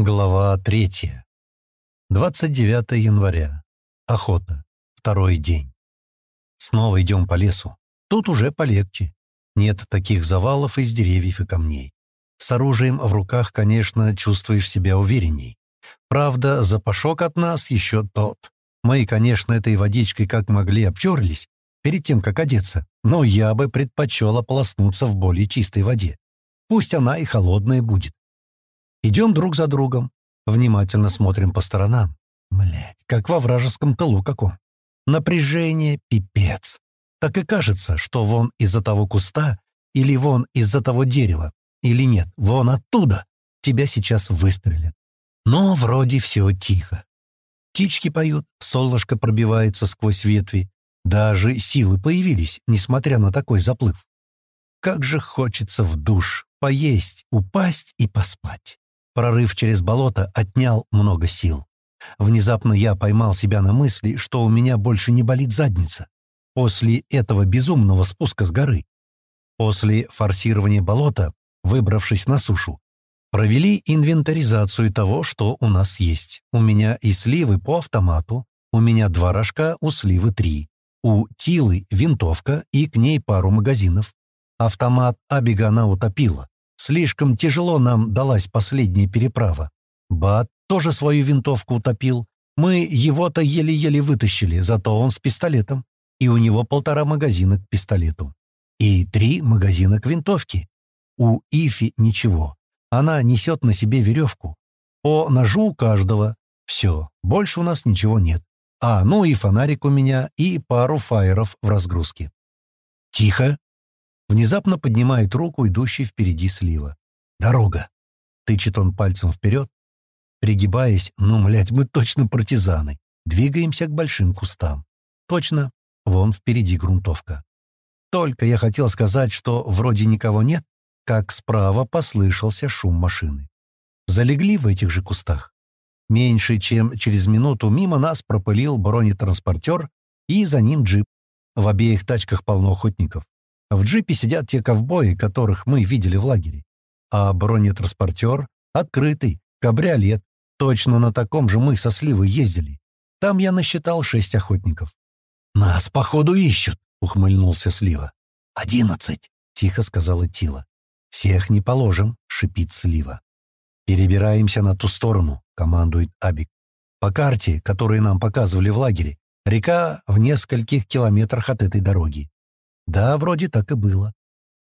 Глава третья. 29 января. Охота. Второй день. Снова идем по лесу. Тут уже полегче. Нет таких завалов из деревьев и камней. С оружием в руках, конечно, чувствуешь себя уверенней. Правда, запашок от нас еще тот. Мы, конечно, этой водичкой как могли обтерлись перед тем, как одеться, но я бы предпочел ополоснуться в более чистой воде. Пусть она и холодная будет. Идем друг за другом. Внимательно смотрим по сторонам. Блять, как во вражеском тылу каком. Напряжение пипец. Так и кажется, что вон из-за того куста, или вон из-за того дерева, или нет, вон оттуда тебя сейчас выстрелят. Но вроде все тихо. Птички поют, солнышко пробивается сквозь ветви. Даже силы появились, несмотря на такой заплыв. Как же хочется в душ, поесть, упасть и поспать. Прорыв через болото отнял много сил. Внезапно я поймал себя на мысли, что у меня больше не болит задница. После этого безумного спуска с горы. После форсирования болота, выбравшись на сушу, провели инвентаризацию того, что у нас есть. У меня и сливы по автомату, у меня два рожка, у сливы три. У Тилы винтовка и к ней пару магазинов. Автомат Абигана утопила. Слишком тяжело нам далась последняя переправа. Бат тоже свою винтовку утопил. Мы его-то еле-еле вытащили, зато он с пистолетом. И у него полтора магазина к пистолету. И три магазина к винтовке. У Ифи ничего. Она несет на себе веревку. По ножу у каждого. Все, больше у нас ничего нет. А, ну и фонарик у меня, и пару фаеров в разгрузке. «Тихо!» Внезапно поднимает руку идущий впереди слива. «Дорога!» Тычет он пальцем вперед. Пригибаясь, ну, млять, мы точно партизаны. Двигаемся к большим кустам. Точно, вон впереди грунтовка. Только я хотел сказать, что вроде никого нет, как справа послышался шум машины. Залегли в этих же кустах. Меньше чем через минуту мимо нас пропылил бронетранспортер и за ним джип. В обеих тачках полно охотников. В джипе сидят те ковбои, которых мы видели в лагере. А бронетранспортер открытый, кабриолет. Точно на таком же мы со Сливой ездили. Там я насчитал шесть охотников. «Нас, походу, ищут», — ухмыльнулся Слива. «Одиннадцать», — тихо сказала Тила. «Всех не положим», — шипит Слива. «Перебираемся на ту сторону», — командует Абик. «По карте, которую нам показывали в лагере, река в нескольких километрах от этой дороги. Да, вроде так и было.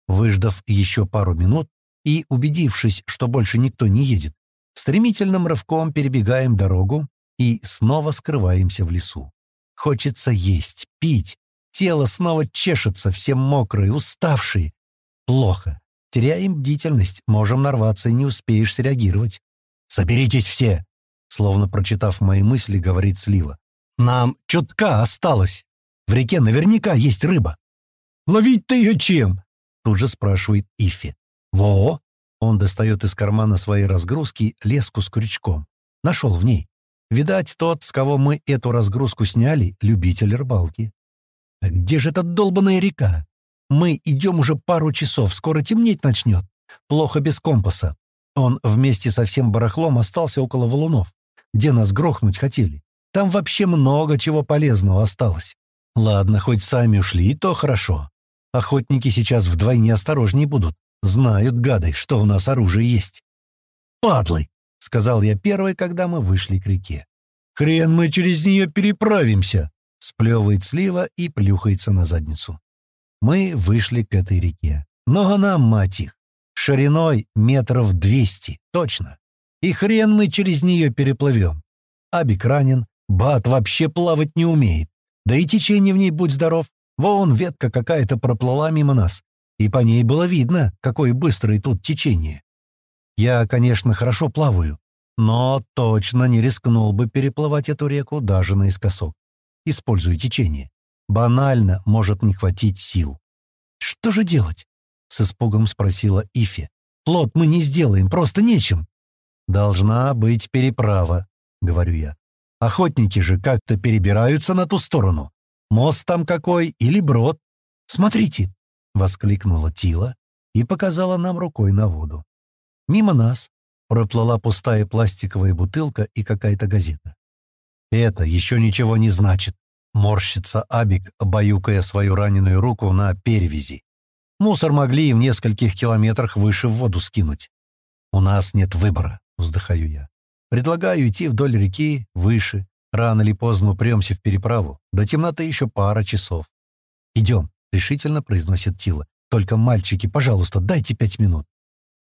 Выждав еще пару минут и убедившись, что больше никто не едет, стремительным рывком перебегаем дорогу и снова скрываемся в лесу. Хочется есть, пить. Тело снова чешется, все мокрые, уставшие. Плохо. Теряем бдительность, можем нарваться и не успеешь среагировать. «Соберитесь все!» Словно прочитав мои мысли, говорит Слива. «Нам чутка осталось. В реке наверняка есть рыба. Ловить-то ее чем?» Тут же спрашивает Ифи. «Во!» Он достает из кармана своей разгрузки леску с крючком. Нашел в ней. Видать, тот, с кого мы эту разгрузку сняли, любитель рыбалки. «А где же эта долбаная река? Мы идем уже пару часов, скоро темнеть начнет. Плохо без компаса. Он вместе со всем барахлом остался около валунов, где нас грохнуть хотели. Там вообще много чего полезного осталось. Ладно, хоть сами ушли, то хорошо. Охотники сейчас вдвойне осторожнее будут. Знают, гады, что у нас оружие есть. «Падлы!» — сказал я первый, когда мы вышли к реке. «Хрен мы через нее переправимся!» — сплевывает слива и плюхается на задницу. Мы вышли к этой реке. Но она, мать их, шириной метров двести, точно. И хрен мы через нее переплывем. Абик ранен, Бат вообще плавать не умеет. Да и течение в ней, будь здоров, Вон ветка какая-то проплыла мимо нас, и по ней было видно, какое быстрое тут течение. Я, конечно, хорошо плаваю, но точно не рискнул бы переплывать эту реку даже наискосок. Использую течение. Банально может не хватить сил. «Что же делать?» — с испугом спросила Ифи. «Плод мы не сделаем, просто нечем». «Должна быть переправа», — говорю я. «Охотники же как-то перебираются на ту сторону. Мост там какой или брод? Смотрите!» — воскликнула Тила и показала нам рукой на воду. Мимо нас, проплыла пустая пластиковая бутылка и какая-то газета. «Это еще ничего не значит», — морщится Абик, баюкая свою раненую руку на перевязи. «Мусор могли и в нескольких километрах выше в воду скинуть». «У нас нет выбора», — вздыхаю я. «Предлагаю идти вдоль реки, выше. Рано или поздно мы премся в переправу. До темноты еще пара часов». «Идем», — решительно произносит Тила. «Только, мальчики, пожалуйста, дайте пять минут».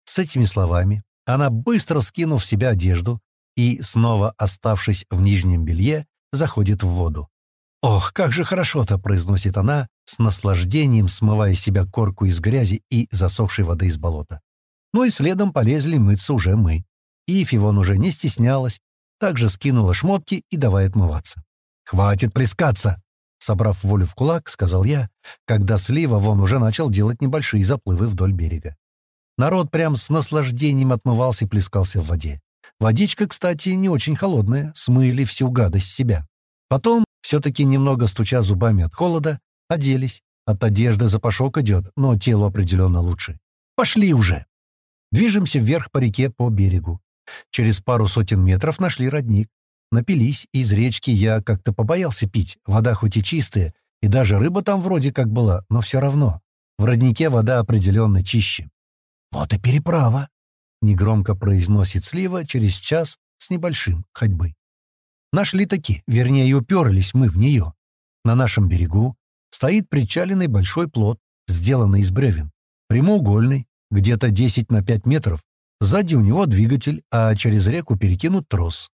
С этими словами она, быстро скинув в себя одежду и, снова оставшись в нижнем белье, заходит в воду. «Ох, как же хорошо-то!» — произносит она, с наслаждением смывая себя корку из грязи и засохшей воды из болота. Ну и следом полезли мыться уже мы. Ифи вон уже не стеснялась, также скинула шмотки и давай отмываться. «Хватит плескаться!» Собрав волю в кулак, сказал я, когда слива вон уже начал делать небольшие заплывы вдоль берега. Народ прям с наслаждением отмывался и плескался в воде. Водичка, кстати, не очень холодная, смыли всю гадость себя. Потом, все-таки немного стуча зубами от холода, оделись. От одежды запашок идет, но телу определенно лучше. Пошли уже! Движемся вверх по реке по берегу. Через пару сотен метров нашли родник. Напились, из речки я как-то побоялся пить. Вода хоть и чистая, и даже рыба там вроде как была, но все равно. В роднике вода определенно чище. «Вот и переправа», — негромко произносит Слива через час с небольшим ходьбы. Нашли таки, вернее, уперлись мы в нее. На нашем берегу стоит причаленный большой плот, сделанный из бревен, прямоугольный, где-то 10 на 5 метров. Сзади у него двигатель, а через реку перекинут трос.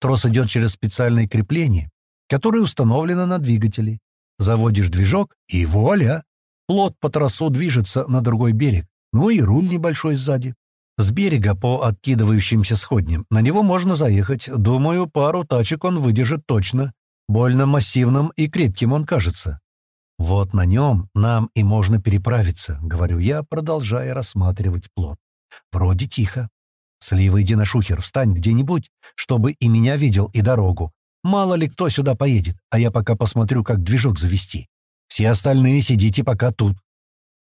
Трос идет через специальное крепление, которое установлено на двигателе. Заводишь движок, и вуаля! Плот по тросу движется на другой берег, ну и руль небольшой сзади. С берега по откидывающимся сходням на него можно заехать. Думаю, пару тачек он выдержит точно. Больно массивным и крепким он кажется. Вот на нем нам и можно переправиться, говорю я, продолжая рассматривать плод. Вроде тихо. Слива, иди на шухер, встань где-нибудь, чтобы и меня видел, и дорогу. Мало ли кто сюда поедет, а я пока посмотрю, как движок завести. Все остальные сидите пока тут.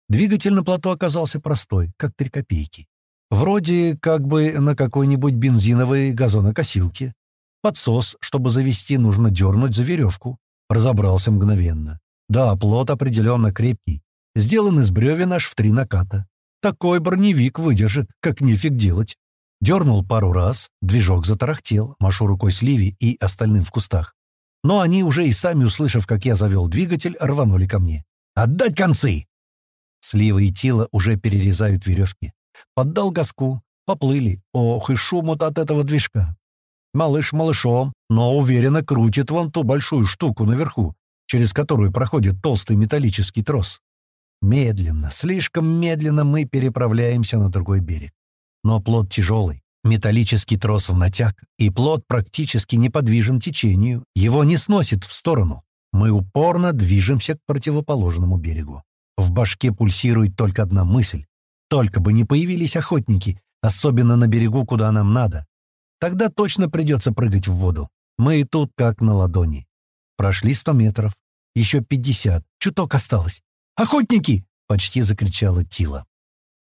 Двигатель на плато оказался простой, как три копейки. Вроде как бы на какой-нибудь бензиновой газонокосилке. Подсос, чтобы завести, нужно дернуть за веревку. Разобрался мгновенно. Да, плот определенно крепкий. Сделан из бревен аж в три наката. Такой броневик выдержит, как нефиг делать. Дернул пару раз, движок затарахтел, машу рукой Сливи и остальным в кустах. Но они уже и сами, услышав, как я завел двигатель, рванули ко мне. «Отдать концы!» Слива и Тила уже перерезают веревки. Поддал газку. Поплыли. Ох, и шумут от этого движка. Малыш малышом, но уверенно крутит вон ту большую штуку наверху, через которую проходит толстый металлический трос. Медленно, слишком медленно мы переправляемся на другой берег. Но плод тяжелый, металлический трос в натяг, и плод практически неподвижен течению, его не сносит в сторону. Мы упорно движемся к противоположному берегу. В башке пульсирует только одна мысль. Только бы не появились охотники, особенно на берегу, куда нам надо. Тогда точно придется прыгать в воду. Мы и тут как на ладони. Прошли сто метров. Еще пятьдесят. Чуток осталось. «Охотники!» — почти закричала Тила.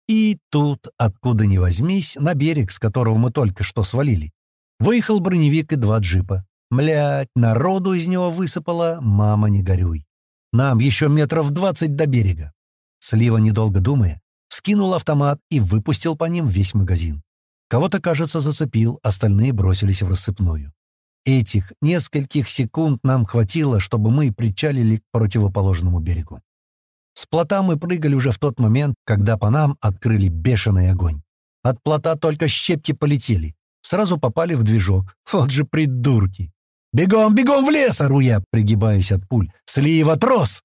И тут, откуда ни возьмись, на берег, с которого мы только что свалили, выехал броневик и два джипа. Млять, народу из него высыпало, мама не горюй. Нам еще метров двадцать до берега. Слива, недолго думая, вскинул автомат и выпустил по ним весь магазин. Кого-то, кажется, зацепил, остальные бросились в рассыпную. Этих нескольких секунд нам хватило, чтобы мы причалили к противоположному берегу. С плота мы прыгали уже в тот момент, когда по нам открыли бешеный огонь. От плота только щепки полетели. Сразу попали в движок. Вот же придурки! «Бегом, бегом в лес!» — ору я, пригибаясь от пуль. «Слива, трос!»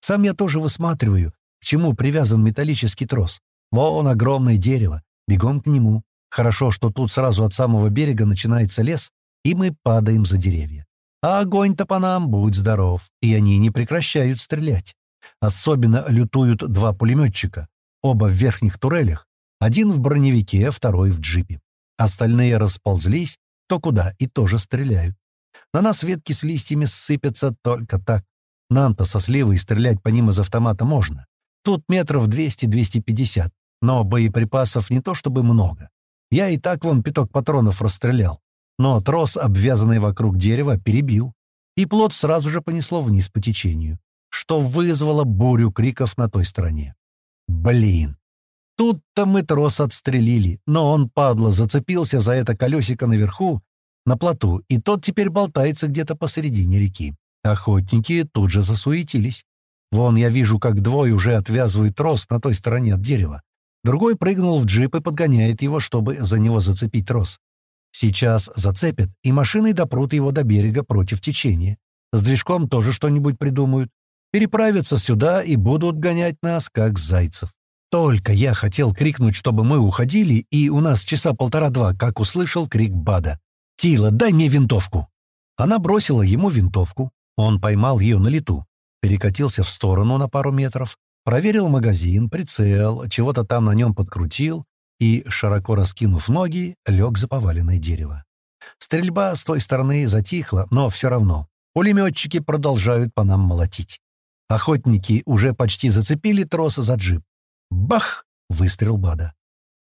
Сам я тоже высматриваю, к чему привязан металлический трос. Вон огромное дерево. Бегом к нему. Хорошо, что тут сразу от самого берега начинается лес, и мы падаем за деревья. А огонь-то по нам, будь здоров, и они не прекращают стрелять. Особенно лютуют два пулеметчика, оба в верхних турелях, один в броневике, второй в джипе. Остальные расползлись, то куда, и тоже стреляют. На нас ветки с листьями сыпятся только так. Нам-то со сливой стрелять по ним из автомата можно. Тут метров 200-250, но боеприпасов не то чтобы много. Я и так вон пяток патронов расстрелял. Но трос, обвязанный вокруг дерева, перебил. И плот сразу же понесло вниз по течению, что вызвало бурю криков на той стороне. Блин! Тут-то мы трос отстрелили, но он, падла, зацепился за это колесико наверху, на плоту, и тот теперь болтается где-то посередине реки. Охотники тут же засуетились. Вон я вижу, как двое уже отвязывают трос на той стороне от дерева. Другой прыгнул в джип и подгоняет его, чтобы за него зацепить трос. Сейчас зацепят, и машиной допрут его до берега против течения. С движком тоже что-нибудь придумают. Переправятся сюда и будут гонять нас, как зайцев. Только я хотел крикнуть, чтобы мы уходили, и у нас часа полтора-два, как услышал крик Бада. «Тила, дай мне винтовку!» Она бросила ему винтовку. Он поймал ее на лету, перекатился в сторону на пару метров, проверил магазин, прицел, чего-то там на нем подкрутил и, широко раскинув ноги, лег за поваленное дерево. Стрельба с той стороны затихла, но все равно. Пулеметчики продолжают по нам молотить. Охотники уже почти зацепили тросы за джип. Бах! Выстрел Бада.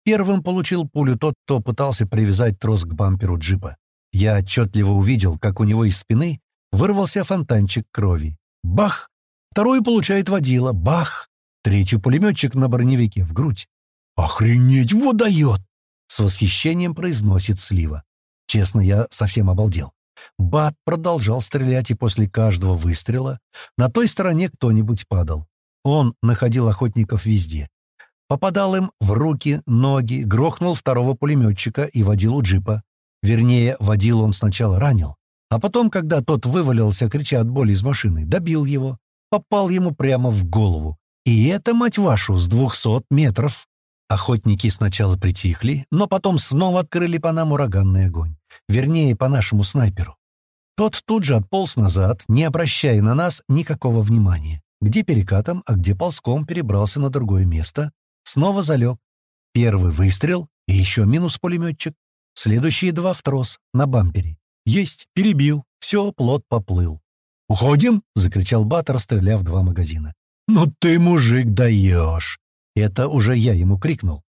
Первым получил пулю тот, кто пытался привязать трос к бамперу джипа. Я отчетливо увидел, как у него из спины вырвался фонтанчик крови. Бах! Второй получает водила. Бах! Третий пулеметчик на броневике в грудь. «Охренеть, вот дает!» С восхищением произносит Слива. Честно, я совсем обалдел. Бат продолжал стрелять, и после каждого выстрела на той стороне кто-нибудь падал. Он находил охотников везде. Попадал им в руки, ноги, грохнул второго пулеметчика и водил у джипа. Вернее, водил он сначала ранил, а потом, когда тот вывалился, крича от боли из машины, добил его, попал ему прямо в голову. И это, мать вашу, с двухсот метров. Охотники сначала притихли, но потом снова открыли по нам ураганный огонь. Вернее, по нашему снайперу. Тот тут же отполз назад, не обращая на нас никакого внимания. Где перекатом, а где ползком перебрался на другое место, снова залег. Первый выстрел и еще минус пулеметчик. Следующие два в трос, на бампере. Есть, перебил. Все, плод поплыл. «Уходим!» — закричал Бат, расстреляв два магазина. «Ну ты, мужик, даешь!» Это уже я ему крикнул.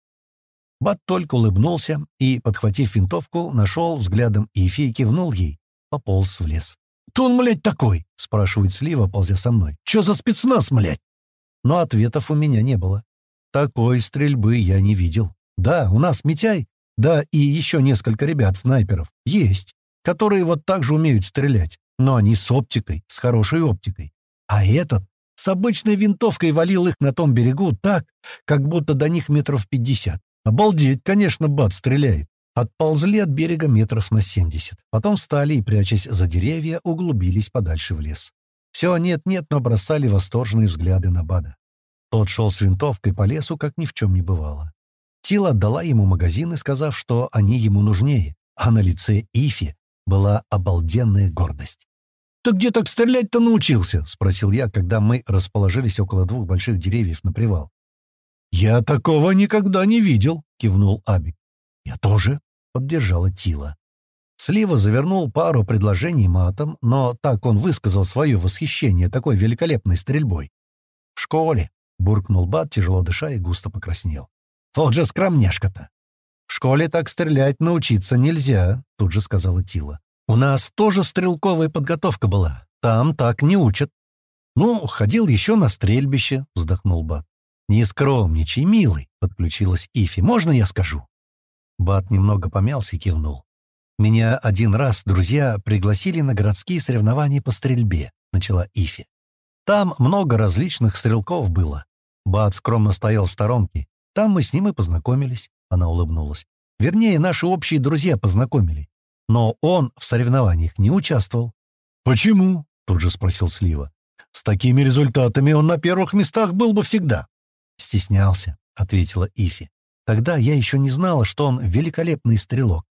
Бат только улыбнулся и, подхватив винтовку, нашел взглядом Ифи и кивнул ей. Пополз в лес. «Кто он, млядь, такой?» — спрашивает Слива, ползя со мной. «Чё за спецназ, млядь?» Но ответов у меня не было. Такой стрельбы я не видел. Да, у нас Митяй, да и еще несколько ребят-снайперов есть, которые вот так же умеют стрелять, но они с оптикой, с хорошей оптикой. А этот с обычной винтовкой валил их на том берегу так, как будто до них метров пятьдесят. Обалдеть, конечно, бат стреляет. Отползли от берега метров на семьдесят. Потом встали и, прячась за деревья, углубились подальше в лес. Все нет-нет, но бросали восторженные взгляды на Бада. Тот шел с винтовкой по лесу, как ни в чем не бывало. Тила отдала ему магазины, сказав, что они ему нужнее, а на лице Ифи была обалденная гордость. «Ты где так стрелять-то научился?» — спросил я, когда мы расположились около двух больших деревьев на привал. «Я такого никогда не видел», — кивнул Абик. «Я тоже», — поддержала Тила. Слива завернул пару предложений матом, но так он высказал свое восхищение такой великолепной стрельбой. «В школе», — буркнул Бат, тяжело дыша и густо покраснел. «Вот же скромняшка-то!» «В школе так стрелять научиться нельзя», — тут же сказала Тила. У нас тоже стрелковая подготовка была. Там так не учат. Ну, ходил еще на стрельбище, вздохнул Бат. Не скромничай, милый, подключилась Ифи. Можно я скажу? Бат немного помялся и кивнул. Меня один раз друзья пригласили на городские соревнования по стрельбе, начала Ифи. Там много различных стрелков было. Бат скромно стоял в сторонке. Там мы с ним и познакомились. Она улыбнулась. Вернее, наши общие друзья познакомили. Но он в соревнованиях не участвовал. «Почему?» — тут же спросил Слива. «С такими результатами он на первых местах был бы всегда». «Стеснялся», — ответила Ифи. «Тогда я еще не знала, что он великолепный стрелок.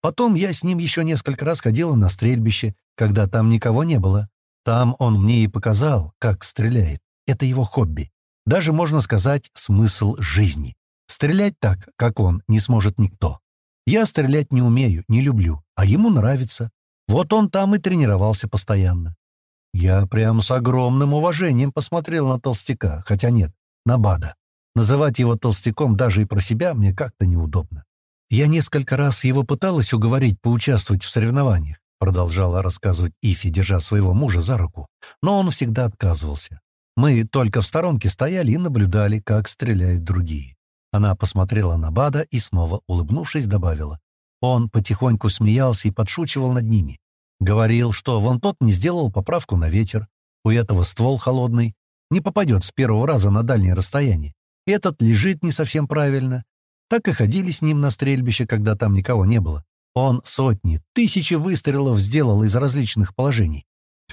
Потом я с ним еще несколько раз ходила на стрельбище, когда там никого не было. Там он мне и показал, как стреляет. Это его хобби. Даже, можно сказать, смысл жизни. Стрелять так, как он, не сможет никто. Я стрелять не умею, не люблю, а ему нравится. Вот он там и тренировался постоянно. Я прям с огромным уважением посмотрел на толстяка, хотя нет, на Бада. Называть его толстяком даже и про себя мне как-то неудобно. Я несколько раз его пыталась уговорить поучаствовать в соревнованиях, продолжала рассказывать Ифи, держа своего мужа за руку, но он всегда отказывался. Мы только в сторонке стояли и наблюдали, как стреляют другие. Она посмотрела на Бада и снова, улыбнувшись, добавила. Он потихоньку смеялся и подшучивал над ними. Говорил, что вон тот не сделал поправку на ветер, у этого ствол холодный, не попадет с первого раза на дальнее расстояние. Этот лежит не совсем правильно. Так и ходили с ним на стрельбище, когда там никого не было. Он сотни, тысячи выстрелов сделал из различных положений.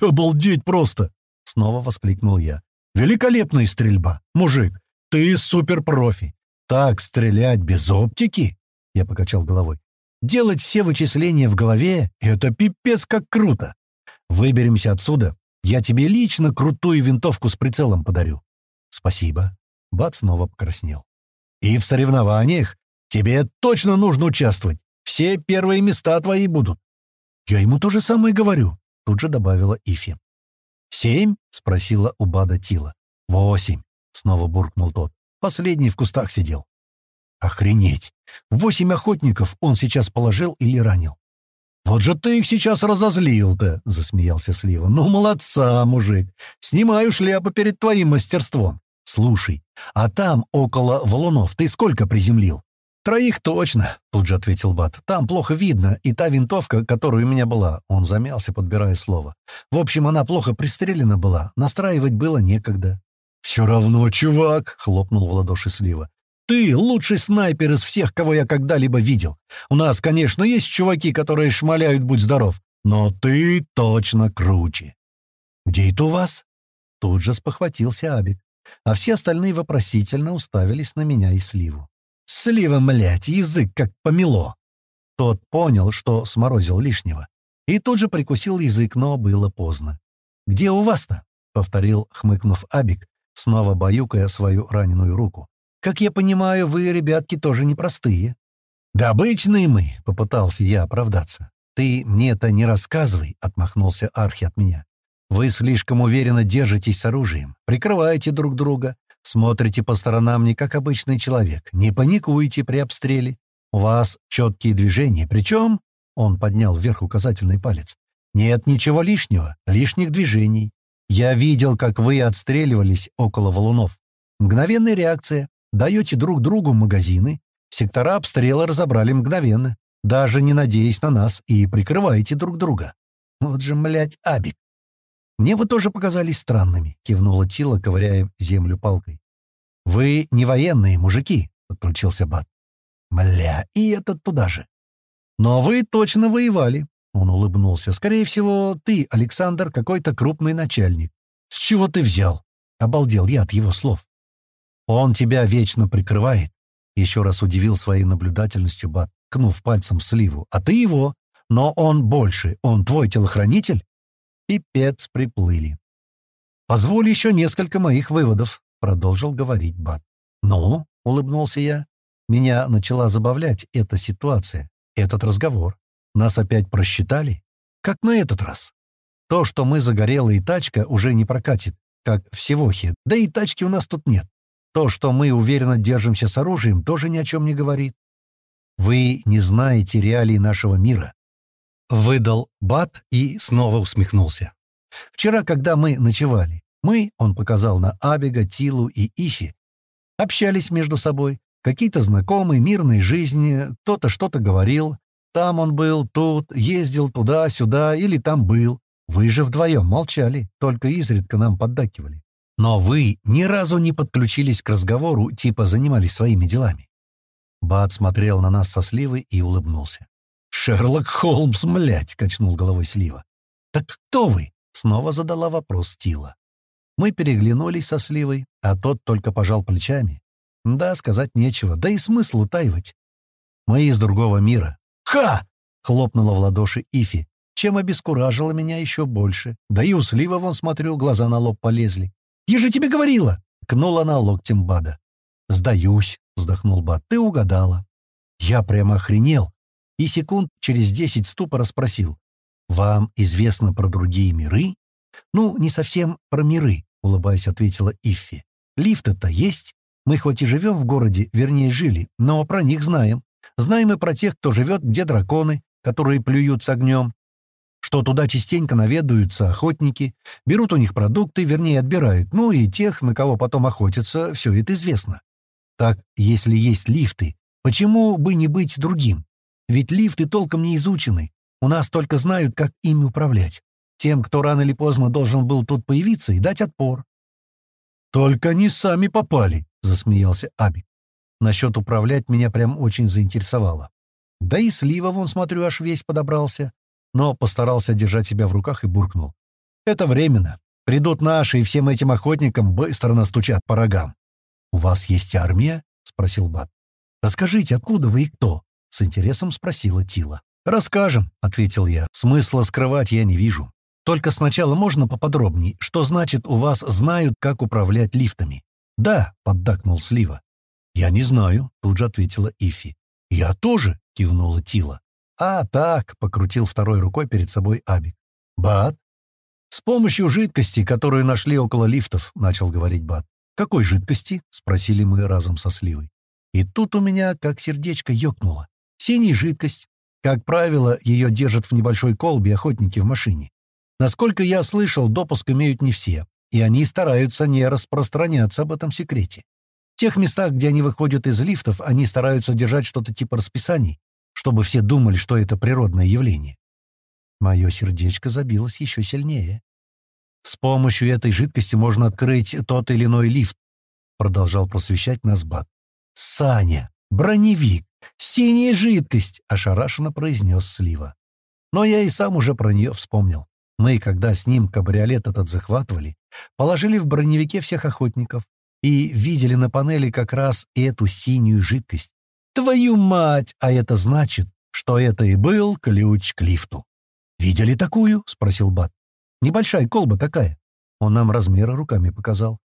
«Обалдеть просто!» — снова воскликнул я. «Великолепная стрельба, мужик! Ты суперпрофи! Так стрелять без оптики?» Я покачал головой. «Делать все вычисления в голове — это пипец как круто! Выберемся отсюда, я тебе лично крутую винтовку с прицелом подарю». «Спасибо». Бат снова покраснел. «И в соревнованиях тебе точно нужно участвовать. Все первые места твои будут». «Я ему то же самое говорю», — тут же добавила Ифи. «Семь?» — спросила у Бада Тила. «Восемь», — снова буркнул тот. Последний в кустах сидел. «Охренеть! Восемь охотников он сейчас положил или ранил. «Вот же ты их сейчас разозлил-то!» — засмеялся Слива. «Ну, молодца, мужик! Снимаю шляпу перед твоим мастерством. Слушай, а там, около валунов, ты сколько приземлил?» «Троих точно», — тут же ответил Бат. «Там плохо видно, и та винтовка, которая у меня была...» Он замялся, подбирая слово. «В общем, она плохо пристрелена была, настраивать было некогда». «Все равно, чувак!» — хлопнул в ладоши Слива. Ты лучший снайпер из всех, кого я когда-либо видел. У нас, конечно, есть чуваки, которые шмаляют, будь здоров, но ты точно круче. Где это у вас? Тут же спохватился Абик, а все остальные вопросительно уставились на меня и Сливу. Слива, млять, язык как помело. Тот понял, что сморозил лишнего, и тут же прикусил язык, но было поздно. «Где у вас-то?» — повторил, хмыкнув Абик, снова баюкая свою раненую руку. Как я понимаю, вы, ребятки, тоже непростые». «Да обычные мы», — попытался я оправдаться. «Ты мне это не рассказывай», — отмахнулся Архи от меня. «Вы слишком уверенно держитесь с оружием, прикрываете друг друга, смотрите по сторонам не как обычный человек, не паникуете при обстреле. У вас четкие движения, причем...» — он поднял вверх указательный палец. «Нет ничего лишнего, лишних движений. Я видел, как вы отстреливались около валунов. Мгновенная реакция, Даете друг другу магазины, сектора обстрела разобрали мгновенно, даже не надеясь на нас, и прикрываете друг друга. Вот же, млять, Абик. Мне вы тоже показались странными, кивнула Тила, ковыряя землю палкой. Вы не военные, мужики, подключился Бат. Мля, и этот туда же. Но вы точно воевали, он улыбнулся. Скорее всего, ты, Александр, какой-то крупный начальник. С чего ты взял? Обалдел я от его слов. «Он тебя вечно прикрывает», — еще раз удивил своей наблюдательностью Бат, кнув пальцем в сливу. «А ты его. Но он больше. Он твой телохранитель?» Пипец приплыли. «Позволь еще несколько моих выводов», — продолжил говорить Бат. «Ну?» — улыбнулся я. Меня начала забавлять эта ситуация, этот разговор. Нас опять просчитали? Как на этот раз? То, что мы загорелые тачка, уже не прокатит, как в Севохе. Да и тачки у нас тут нет. То, что мы уверенно держимся с оружием, тоже ни о чем не говорит. Вы не знаете реалий нашего мира. Выдал Бат и снова усмехнулся. Вчера, когда мы ночевали, мы, он показал на Абега, Тилу и Ифи, общались между собой. Какие-то знакомые, мирные жизни, кто-то что-то говорил. Там он был, тут, ездил туда-сюда или там был. Вы же вдвоем молчали, только изредка нам поддакивали. Но вы ни разу не подключились к разговору, типа занимались своими делами. Бат смотрел на нас со сливой и улыбнулся. «Шерлок Холмс, млять!» — качнул головой слива. «Так кто вы?» — снова задала вопрос Тила. Мы переглянулись со сливой, а тот только пожал плечами. Да, сказать нечего, да и смысл утаивать. Мы из другого мира. «Ха!» — хлопнула в ладоши Ифи, чем обескуражила меня еще больше. Да и у слива, вон смотрю, глаза на лоб полезли. Я же тебе говорила!» — кнула она локтем Бада. «Сдаюсь», — вздохнул Бад, — «ты угадала». Я прямо охренел и секунд через десять ступора спросил. «Вам известно про другие миры?» «Ну, не совсем про миры», — улыбаясь, ответила Иффи. «Лифты-то есть. Мы хоть и живем в городе, вернее, жили, но про них знаем. Знаем и про тех, кто живет, где драконы, которые плюют с огнем, что туда частенько наведаются охотники, берут у них продукты, вернее, отбирают, ну и тех, на кого потом охотятся, все это известно. Так, если есть лифты, почему бы не быть другим? Ведь лифты толком не изучены, у нас только знают, как ими управлять. Тем, кто рано или поздно должен был тут появиться и дать отпор. «Только они сами попали», — засмеялся Абик. Насчет управлять меня прям очень заинтересовало. Да и Слива, вон, смотрю, аж весь подобрался. Но постарался держать себя в руках и буркнул. «Это временно. Придут наши, и всем этим охотникам быстро настучат по рогам». «У вас есть армия?» — спросил Бат. «Расскажите, откуда вы и кто?» — с интересом спросила Тила. «Расскажем», — ответил я. «Смысла скрывать я не вижу. Только сначала можно поподробней, что значит у вас знают, как управлять лифтами?» «Да», — поддакнул Слива. «Я не знаю», — тут же ответила Ифи. «Я тоже», — кивнула Тила. «А, так», — покрутил второй рукой перед собой Абик. «Бат?» «С помощью жидкости, которую нашли около лифтов», — начал говорить Бат. «Какой жидкости?» — спросили мы разом со Сливой. И тут у меня как сердечко ёкнуло. Синяя жидкость. Как правило, ее держат в небольшой колбе охотники в машине. Насколько я слышал, допуск имеют не все, и они стараются не распространяться об этом секрете. В тех местах, где они выходят из лифтов, они стараются держать что-то типа расписаний, чтобы все думали, что это природное явление. Мое сердечко забилось еще сильнее. «С помощью этой жидкости можно открыть тот или иной лифт», продолжал просвещать нас Бат. «Саня! Броневик! Синяя жидкость!» — ошарашенно произнес Слива. Но я и сам уже про нее вспомнил. Мы, когда с ним кабриолет этот захватывали, положили в броневике всех охотников, и видели на панели как раз эту синюю жидкость. Твою мать! А это значит, что это и был ключ к лифту. «Видели такую?» — спросил Бат. «Небольшая колба такая». Он нам размеры руками показал.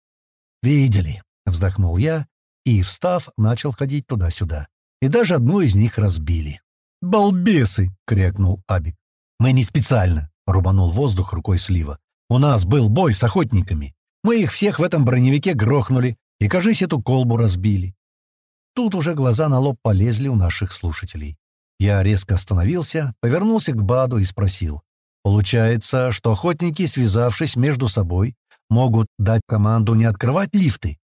«Видели», — вздохнул я и, встав, начал ходить туда-сюда. И даже одну из них разбили. «Балбесы!» — крякнул Абик. «Мы не специально», — рубанул воздух рукой слива. «У нас был бой с охотниками. Мы их всех в этом броневике грохнули и, кажись, эту колбу разбили. Тут уже глаза на лоб полезли у наших слушателей. Я резко остановился, повернулся к Баду и спросил. Получается, что охотники, связавшись между собой, могут дать команду не открывать лифты?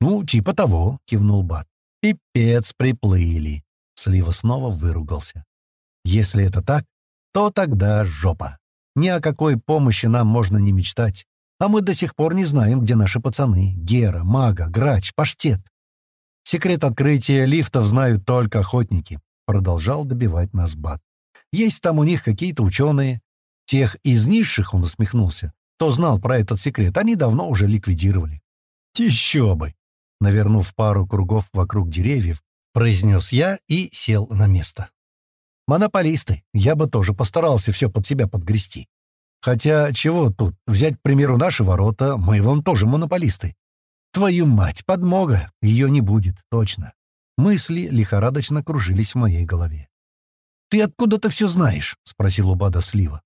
Ну, типа того, кивнул Бад. Пипец, приплыли. Слива снова выругался. Если это так, то тогда жопа. Ни о какой помощи нам можно не мечтать. А мы до сих пор не знаем, где наши пацаны. Гера, Мага, Грач, Паштет. Секрет открытия лифтов знают только охотники. Продолжал добивать нас Бат. Есть там у них какие-то ученые. Тех из низших, он усмехнулся, кто знал про этот секрет, они давно уже ликвидировали. Еще бы! Навернув пару кругов вокруг деревьев, произнес я и сел на место. Монополисты, я бы тоже постарался все под себя подгрести. Хотя чего тут? Взять, к примеру, наши ворота, мы вон тоже монополисты. Твою мать, подмога! Ее не будет, точно. Мысли лихорадочно кружились в моей голове. «Ты откуда-то все знаешь?» — спросил у Бада Слива.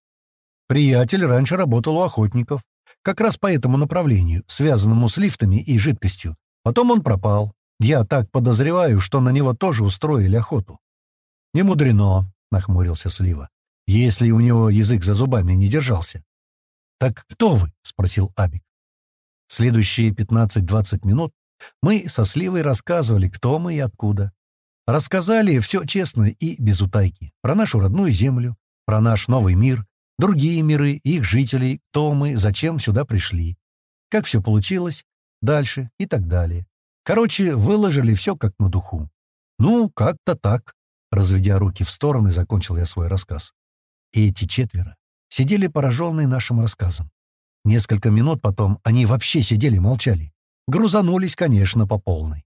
«Приятель раньше работал у охотников. Как раз по этому направлению, связанному с лифтами и жидкостью. Потом он пропал. Я так подозреваю, что на него тоже устроили охоту». «Не мудрено», — нахмурился Слива если у него язык за зубами не держался. «Так кто вы?» — спросил Абик. Следующие 15-20 минут мы со Сливой рассказывали, кто мы и откуда. Рассказали все честно и без утайки. Про нашу родную землю, про наш новый мир, другие миры, их жителей, кто мы, зачем сюда пришли, как все получилось, дальше и так далее. Короче, выложили все как на духу. «Ну, как-то так», — разведя руки в стороны, закончил я свой рассказ. И эти четверо сидели пораженные нашим рассказом. Несколько минут потом они вообще сидели молчали. Грузанулись, конечно, по полной.